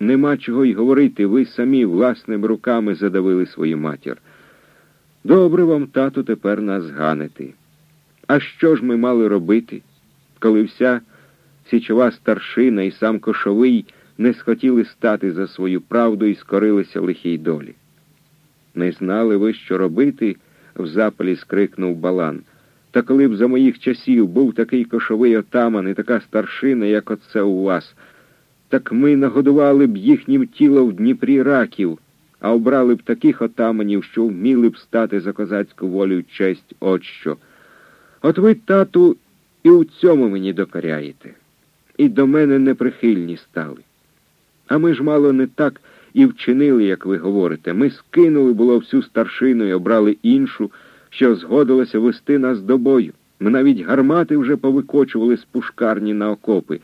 Нема чого й говорити, ви самі власними руками задавили свою матір. Добре вам, тату, тепер нас ганити. А що ж ми мали робити, коли вся січова старшина і сам кошовий не схотіли стати за свою правду і скорилися лихій долі? Не знали ви, що робити? в запалі скрикнув Балан. Та коли б за моїх часів був такий кошовий отаман і така старшина, як оце у вас, так ми нагодували б їхнім тіло в Дніпрі раків, а обрали б таких отаманів, що вміли б стати за козацьку волю честь от що. От ви, тату, і у цьому мені докоряєте, і до мене неприхильні стали. А ми ж мало не так і вчинили, як ви говорите. Ми скинули було всю старшину і обрали іншу, що згодилася вести нас до бою. Ми навіть гармати вже повикочували з пушкарні на окопи.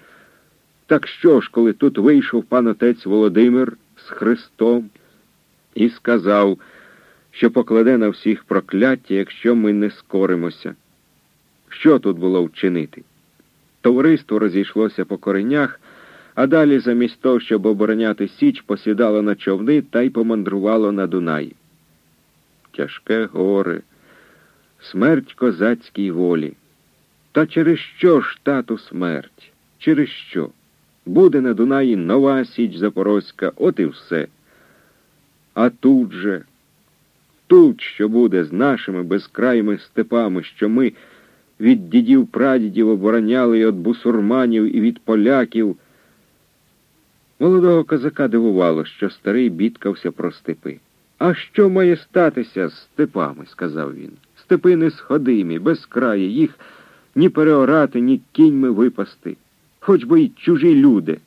Так що ж, коли тут вийшов пан отець Володимир з Христом і сказав, що покладе на всіх прокляття, якщо ми не скоримося. Що тут було вчинити? Товариство розійшлося по коренях, а далі, замість того, щоб обороняти Січ, посідало на човни та й помандрувало на Дунай. Тяжке горе, смерть козацькій волі. Та через що ж тату смерть? Через що? Буде на Дунаї нова Січ Запорозька, от і все. А тут же, тут що буде з нашими безкрайними степами, що ми від дідів прадідів обороняли і від бусурманів, і від поляків. Молодого козака дивувало, що старий бідкався про степи. А що має статися з степами? сказав він. Степи не сходимі, безкраї, їх ні переорати, ні кіньми випасти, хоч би й чужі люди.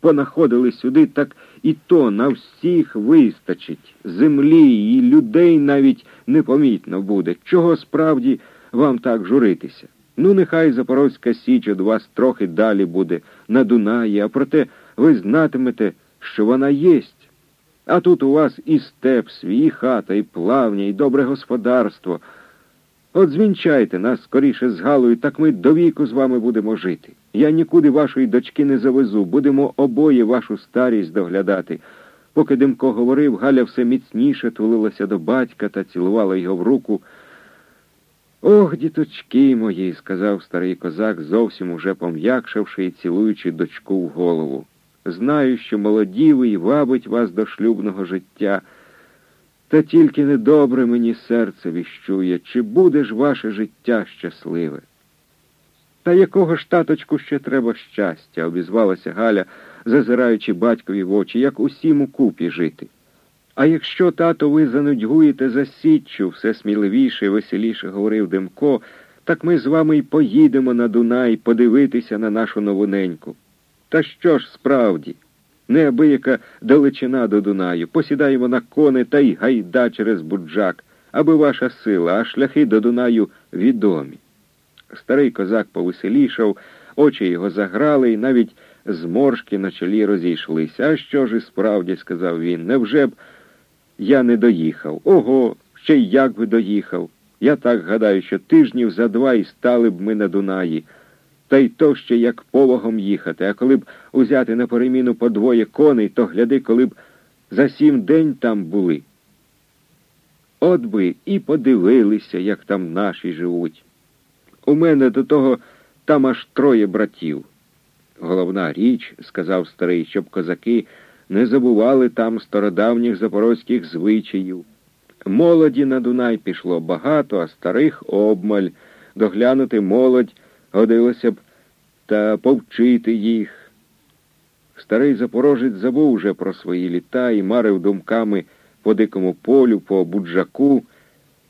Понаходили сюди, так і то на всіх вистачить. Землі і людей навіть непомітно буде. Чого справді вам так журитися? Ну, нехай Запорозька Січ від вас трохи далі буде, на Дунаї, а проте ви знатимете, що вона єсть. А тут у вас і степ, свій, і хата, і плавня, і добре господарство. От звінчайте нас скоріше з Галою, так ми до віку з вами будемо жити. Я нікуди вашої дочки не завезу, будемо обоє вашу старість доглядати. Поки Демко говорив, Галя все міцніше тулилася до батька та цілувала його в руку. Ох, діточки мої, сказав старий козак, зовсім уже пом'якшавши і цілуючи дочку в голову. Знаю, що молоді ви і вабить вас до шлюбного життя. Та тільки недобре мені серце віщує, чи буде ж ваше життя щасливе. Та якого ж таточку ще треба щастя, обізвалася Галя, зазираючи батькові в очі, як усім у купі жити. А якщо, тато, ви занудьгуєте за січчю, все сміливіше і веселіше говорив Демко, так ми з вами й поїдемо на Дунай подивитися на нашу новуненьку. Та що ж справді? Неабияка далечина до Дунаю. Посідаємо на кони та й гайда через буджак, аби ваша сила, а шляхи до Дунаю відомі. Старий козак повеселішав, очі його заграли, і навіть зморшки на чолі розійшлися. А що ж і справді, сказав він, невже б я не доїхав? Ого, ще й як би доїхав. Я так гадаю, що тижнів за два і стали б ми на Дунаї та й то ще як пологом їхати, а коли б узяти на переміну по двоє коней, то гляди, коли б за сім день там були. От би і подивилися, як там наші живуть. У мене до того там аж троє братів. Головна річ, сказав старий, щоб козаки не забували там стародавніх запорозьких звичаїв. Молоді на Дунай пішло багато, а старих обмаль, доглянути молодь годилося б та повчити їх. Старий запорожець забув уже про свої літа і марив думками по дикому полю, по буджаку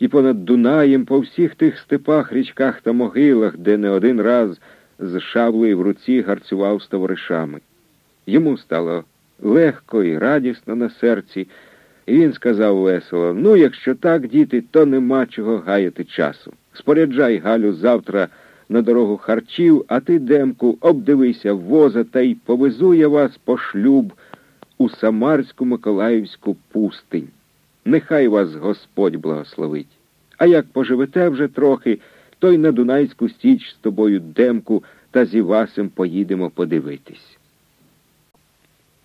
і понад Дунаєм, по всіх тих степах, річках та могилах, де не один раз з шаблею в руці гарцював з товаришами. Йому стало легко і радісно на серці, і він сказав весело ну, якщо так, діти, то нема чого гаяти часу. Споряджай Галю завтра на дорогу харчів, а ти, Демку, обдивися воза та й повезу я вас по шлюб у Самарську Миколаївську пустинь. Нехай вас Господь благословить. А як поживете вже трохи, то й на Дунайську стіч з тобою Демку та з Івасем поїдемо подивитись.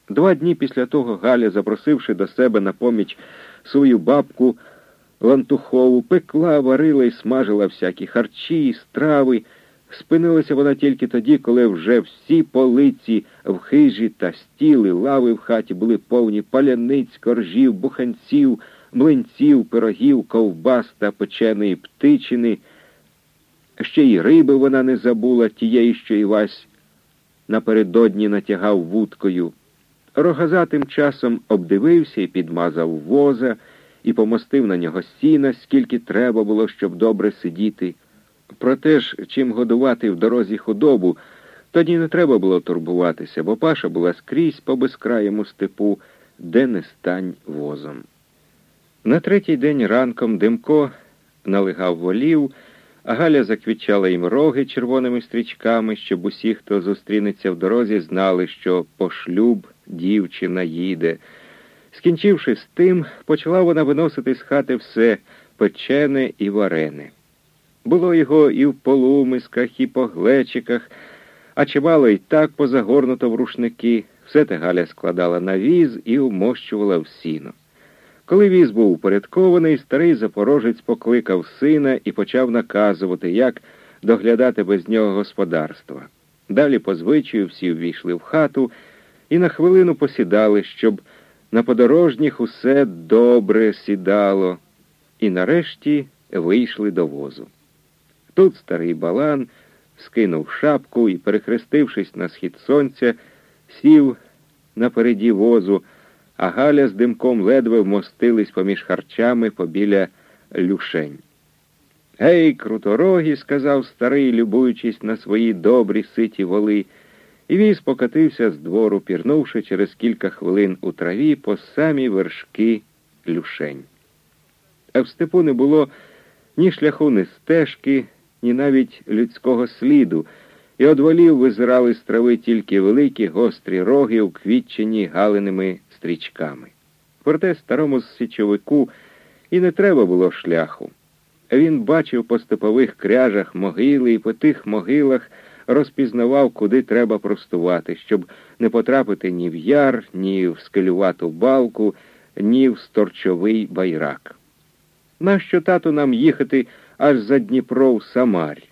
Два дні після того Галя, запросивши до себе на поміч свою бабку лантухову, пекла, варила і смажила всякі харчі, страви. Спинилася вона тільки тоді, коли вже всі полиці в хижі та стіли, лави в хаті були повні паляниць, коржів, буханців, млинців, пирогів, ковбас та печеної птичини. Ще й риби вона не забула тієї, що Івась напередодні натягав вудкою. Рогаза тим часом обдивився і підмазав воза, і помостив на нього сіна, скільки треба було, щоб добре сидіти. Проте ж, чим годувати в дорозі худобу, тоді не треба було турбуватися, бо паша була скрізь по безкраєму степу, де не стань возом. На третій день ранком Димко налигав волів, а Галя заквічала їм роги червоними стрічками, щоб усі, хто зустрінеться в дорозі, знали, що по шлюб дівчина їде. Скінчивши з тим, почала вона виносити з хати все печене і варене. Було його і в полумисках, і по глечиках, а чимало й так позагорнуто в рушники. Все те Галя складала на віз і умощувала в сіно. Коли віз був упорядкований, старий запорожець покликав сина і почав наказувати, як доглядати без нього господарства. Далі, по звичаю, всі ввійшли в хату і на хвилину посідали, щоб на подорожніх усе добре сідало, і нарешті вийшли до возу. Тут старий балан скинув шапку і, перехрестившись на схід сонця, сів напереді возу, а Галя з димком ледве вмостились поміж харчами побіля люшень. Гей, круторогі, сказав старий, любуючись на свої добрі ситі воли, і віз покатився з двору, пірнувши через кілька хвилин у траві по самі вершки люшень. А в степу не було ні шляху, ні стежки, ні навіть людського сліду, і од волів визирали з трави тільки великі гострі роги, уквітчені галиними стрічками. Проте старому січовику і не треба було шляху. Він бачив по степових кряжах могили і по тих могилах розпізнавав, куди треба простувати, щоб не потрапити ні в яр, ні в скелювату балку, ні в сторчовий байрак. Нащо тату нам їхати аж за Дніпро в Самарь?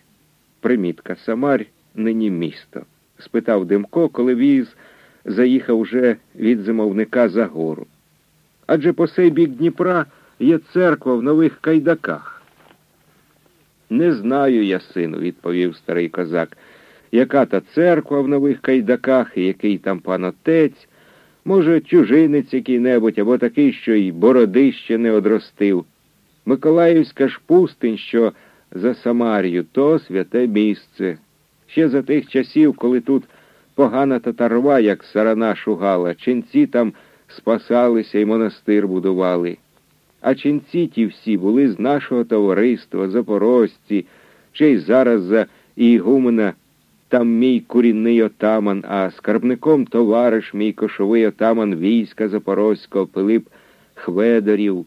Примітка Самарь нині місто, спитав Димко, коли віз заїхав уже від зимовника за гору. Адже по сей бік Дніпра є церква в нових кайдаках. Не знаю я, сину, відповів старий козак, яка та церква в нових кайдаках і який там пан отець, може, чужинець який-небудь, або такий, що й бороди ще не одростив. Миколаївська ж пустинь, що за Самарію, то святе місце. Ще за тих часів, коли тут погана татарва, як сарана шугала, ченці там спасалися і монастир будували. А ченці ті всі були з нашого товариства, запорожці, ще й зараз за Ігумена там мій курінний отаман, а скарбником товариш мій кошовий отаман війська Запорозького Пилип Хведорів.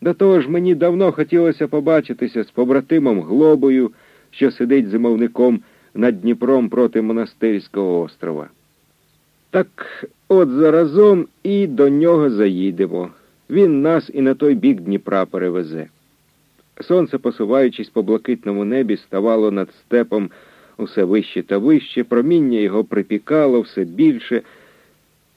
До того ж мені давно хотілося побачитися з побратимом Глобою, що сидить зимовником над Дніпром проти монастирського острова. Так от заразом і до нього заїдемо. Він нас і на той бік Дніпра перевезе. Сонце, посуваючись по блакитному небі, ставало над степом усе вище та вище, проміння його припікало все більше,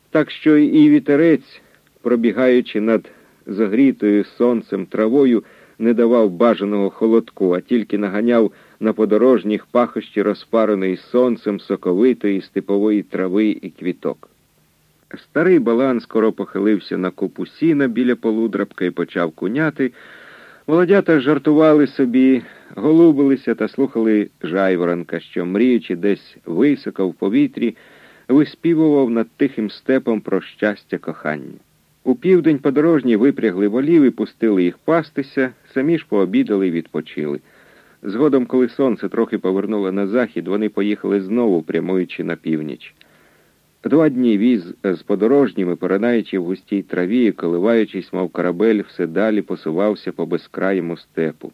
так що і вітерець, пробігаючи над загрітою сонцем травою, не давав бажаного холодку, а тільки наганяв на подорожніх пахощі розпареної сонцем соковитої степової трави і квіток. Старий балан скоро похилився на купу сіна біля полудрабка і почав куняти. Молодята жартували собі, голубилися та слухали жайворонка, що, мріючи десь високо в повітрі, виспівував над тихим степом про щастя кохання. У південь подорожні випрягли волів і пустили їх пастися, самі ж пообідали і відпочили. Згодом, коли сонце трохи повернуло на захід, вони поїхали знову, прямуючи на північ. Два дні віз з подорожніми, поринаючи в густій траві і коливаючись, мов корабель, все далі посувався по безкраєму степу.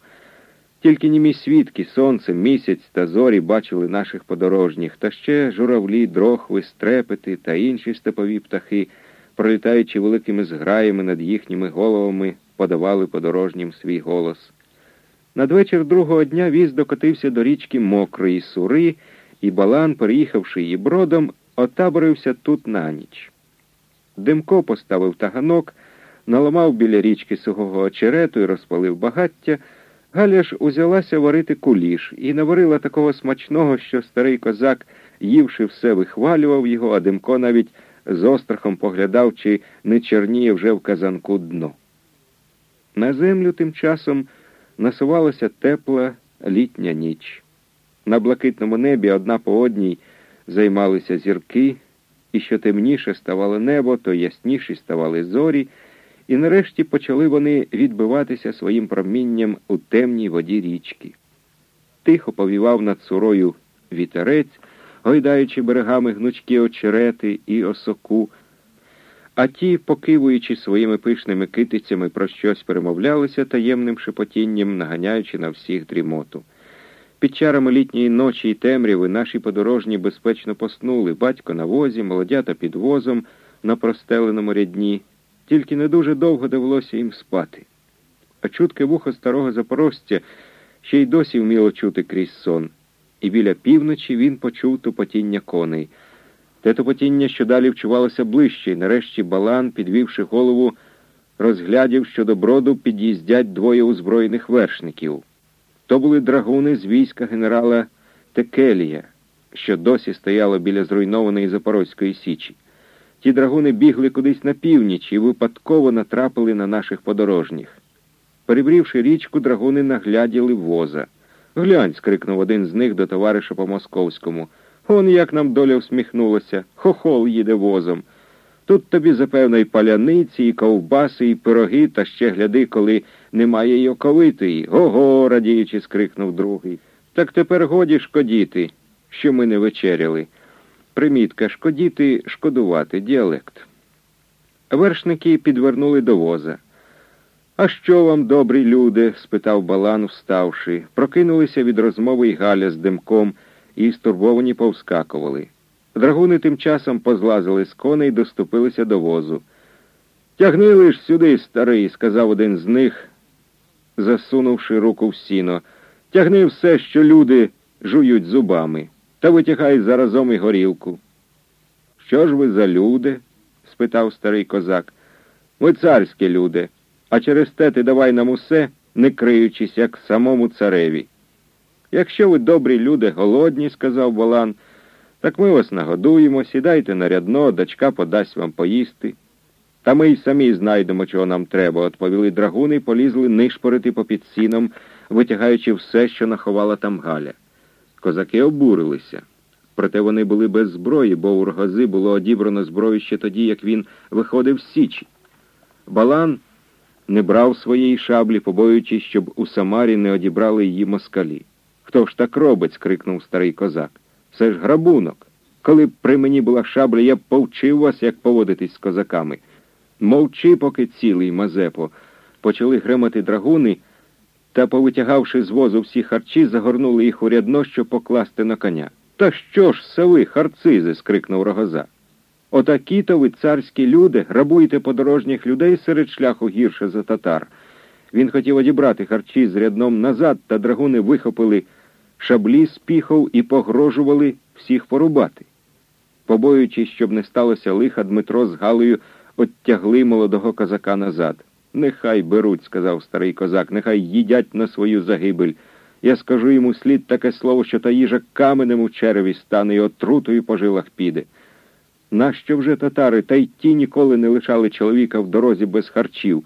Тільки німі свідки, сонце, місяць та зорі бачили наших подорожніх, та ще журавлі, дрохви, стрепети та інші степові птахи, пролітаючи великими зграями над їхніми головами, подавали подорожнім свій голос. Надвечір другого дня віз докотився до річки Мокрої Сури, і Балан, переїхавши її бродом, отаборився тут на ніч. Димко поставив таганок, наламав біля річки сухого очерету і розпалив багаття. Галя ж узялася варити куліш і наварила такого смачного, що старий козак, ївши все, вихвалював його, а Димко навіть з острахом поглядав, чи не черніє вже в казанку дно. На землю тим часом насувалася тепла літня ніч. На блакитному небі одна по одній займалися зірки, і що темніше ставало небо, то ясніші ставали зорі, і нарешті почали вони відбиватися своїм промінням у темній воді річки. Тихо повівав над сурою вітерець, гойдаючи берегами гнучкі очерети і осоку, а ті, покивуючи своїми пишними китицями, про щось перемовлялися таємним шепотінням, наганяючи на всіх дрімоту. Під чарами літньої ночі і темряви наші подорожні безпечно поснули, батько на возі, молодята під возом на простеленому рядні. Тільки не дуже довго довелося їм спати. А чутке вухо старого запорожця ще й досі вміло чути крізь сон, і біля півночі він почув тупотіння коней. Те тупотіння, що далі вчувалося ближче, і нарешті балан, підвівши голову, розглядів, що до броду під'їздять двоє озброєних вершників. То були драгуни з війська генерала Текелія, що досі стояло біля зруйнованої Запорозької Січі. Ті драгуни бігли кудись на північ і випадково натрапили на наших подорожніх. Перебрівши річку, драгуни нагляділи воза. Глянь, скрикнув один з них до товариша по московському. Он як нам доля всміхнулася, хохол їде возом. Тут тобі, запевно, і паляниці, і ковбаси, і пироги, та ще гляди, коли немає й оковитої. Ого, радіючи, скрикнув другий. Так тепер годі шкодіти, що ми не вечеряли. Примітка шкодіти, шкодувати, діалект. Вершники підвернули до воза. А що вам, добрі люди? спитав Балан, вставши. Прокинулися від розмови й Галя з димком і стурбовані повскакували. Драгуни тим часом позлазили з коней і доступилися до возу. Тягни лиш сюди, старий, сказав один з них, засунувши руку в сіно. Тягни все, що люди жують зубами, та витягай заразом і горілку. Що ж ви за люди? спитав старий козак. Ми царські люди, а через те ти давай нам усе, не криючись, як самому цареві. Якщо ви добрі люди, голодні, сказав Балан, так ми вас нагодуємо, сідайте на рядно, дочка подасть вам поїсти. Та ми й самі знайдемо, чого нам треба, відповіли драгуни і полізли нишпорити попід сіном, витягаючи все, що наховала там Галя. Козаки обурилися. Проте вони були без зброї, бо у рогози було одібрано зброю ще тоді, як він виходив з Січі. Балан не брав своєї шаблі, побоюючись, щоб у Самарі не одібрали її москалі. Хто ж так робить? скрикнув старий козак. Це ж грабунок. Коли б при мені була шабля, я б повчив вас, як поводитись з козаками. Мовчи, поки цілий, Мазепо. Почали гримати драгуни та, повитягавши з возу всі харчі, загорнули їх у рядно, щоб покласти на коня. Та що ж це ви, харцизи? скрикнув рогоза. Отакі то ви царські люди, грабуєте подорожніх людей серед шляху гірше за татар. Він хотів одібрати харчі з рядном назад, та драгуни вихопили шаблі з піхов і погрожували всіх порубати. Побоюючись, щоб не сталося лиха, Дмитро з Галею оттягли молодого козака назад. Нехай беруть, сказав старий козак, нехай їдять на свою загибель. Я скажу йому слід таке слово, що та їжа каменем у череві стане і отрутою по жилах піде. Нащо вже татари, та й ті ніколи не лишали чоловіка в дорозі без харчів.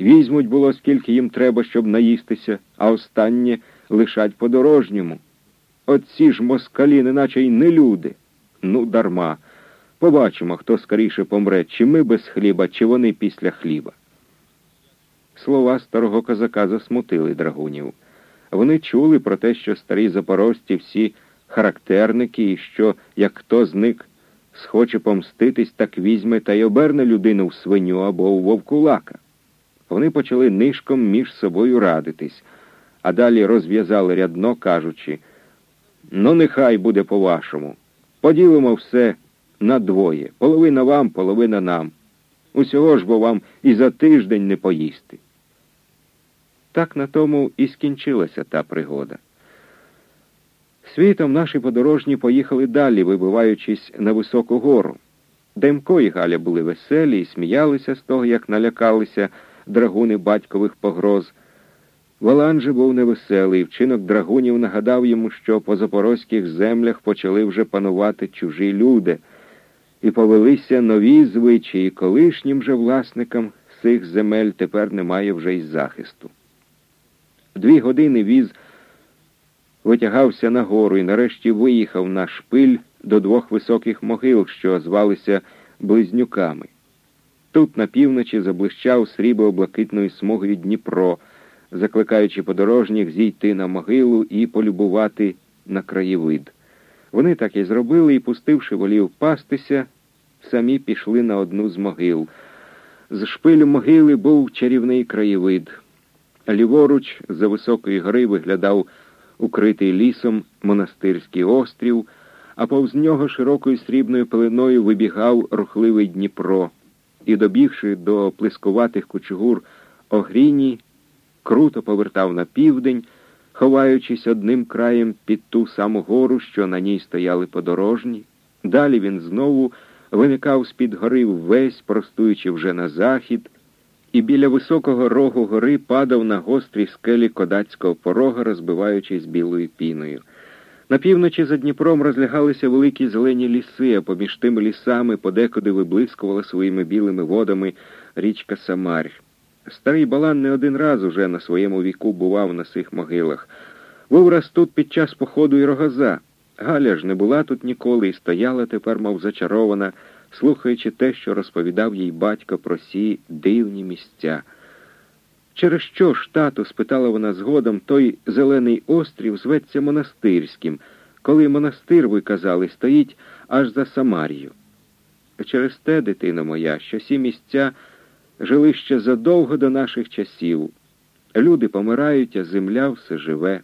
Візьмуть було, скільки їм треба, щоб наїстися, а останнє лишать подорожньому. Оці ж москалі, неначе й не люди. Ну, дарма. Побачимо, хто скоріше помре, чи ми без хліба, чи вони після хліба. Слова старого козака засмутили драгунів. Вони чули про те, що старі запорожці всі характерники, і що, як хто з них схоче помститись, так візьме та й оберне людину в свиню або в вовкулака. Вони почали нишком між собою радитись. А далі розв'язали рядно, кажучи, ну нехай буде по-вашому. Поділимо все на двоє. Половина вам, половина нам. Усього ж бо вам і за тиждень не поїсти. Так на тому і скінчилася та пригода. Світом наші подорожні поїхали далі, вибиваючись на високу гору. Демко і Галя були веселі і сміялися з того, як налякалися драгуни батькових погроз. Валан же був невеселий, вчинок драгунів нагадав йому, що по запорозьких землях почали вже панувати чужі люди, і повелися нові звичаї, колишнім же власникам цих земель тепер немає вже й захисту. Дві години віз витягався нагору і нарешті виїхав на шпиль до двох високих могил, що звалися близнюками. Тут на півночі заблищав срібо-блакитною смугою Дніпро, закликаючи подорожніх зійти на могилу і полюбувати на краєвид. Вони так і зробили і, пустивши волів пастися, самі пішли на одну з могил. З шпилю могили був чарівний краєвид. Ліворуч, за високої гори, виглядав укритий лісом монастирський острів, а повз нього широкою срібною пеленою вибігав рухливий Дніпро і, добігши до плескуватих кучугур Огріні, круто повертав на південь, ховаючись одним краєм під ту саму гору, що на ній стояли подорожні. Далі він знову виникав з-під гори ввесь, простуючи вже на захід і біля високого рогу гори падав на гострі скелі кодацького порога, розбиваючись білою піною. На півночі за Дніпром розлягалися великі зелені ліси, а поміж тими лісами подекуди виблискувала своїми білими водами річка Самарь. Старий Балан не один раз уже на своєму віку бував на цих могилах. Був раз тут під час походу і рогоза. Галя ж не була тут ніколи і стояла тепер, мов зачарована слухаючи те, що розповідав їй батько про сі дивні місця. Через що ж, тату, спитала вона згодом, той зелений острів зветься монастирським, коли монастир, ви казали, стоїть аж за Самарію. Через те, дитино моя, що сі місця жили ще задовго до наших часів. Люди помирають, а земля все живе.